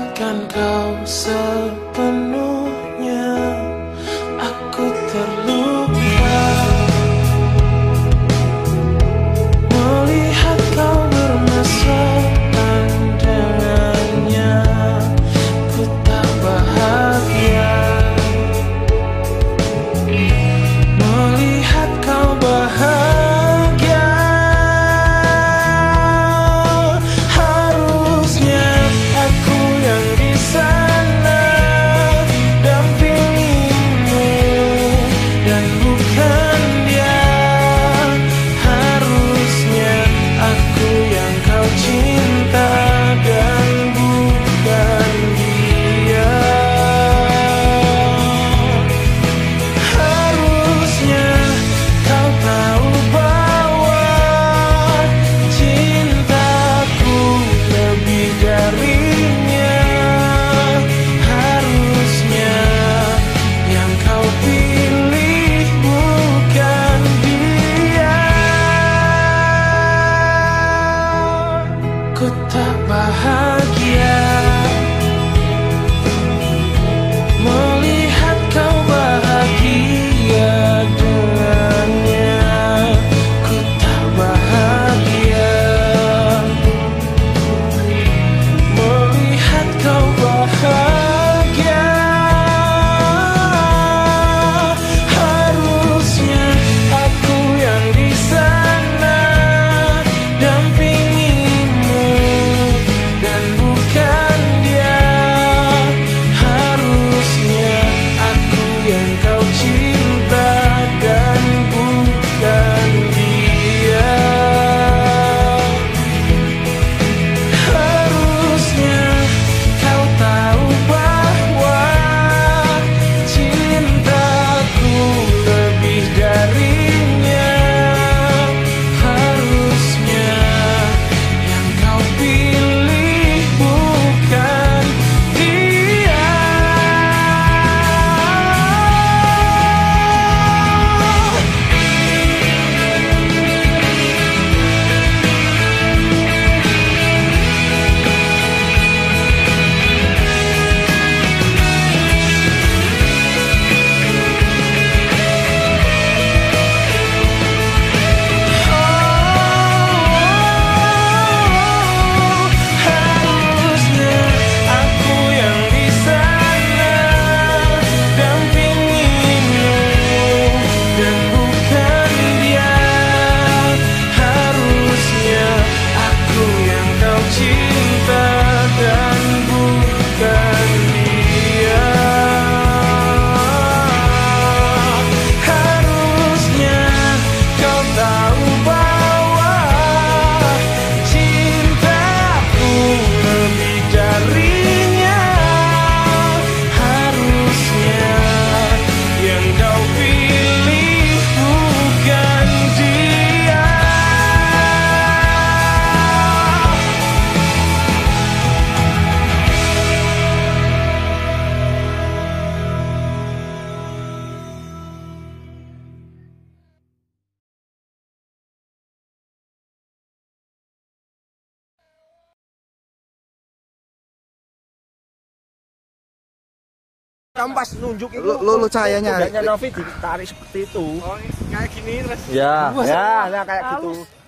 ingatkan kau sepenuhnya. kampas nunjuk itu. Lu lu cahayanya. Kudanya Novi ditarik seperti itu. Oh, kayak gini terus. Ya, ya, nah kayak gitu.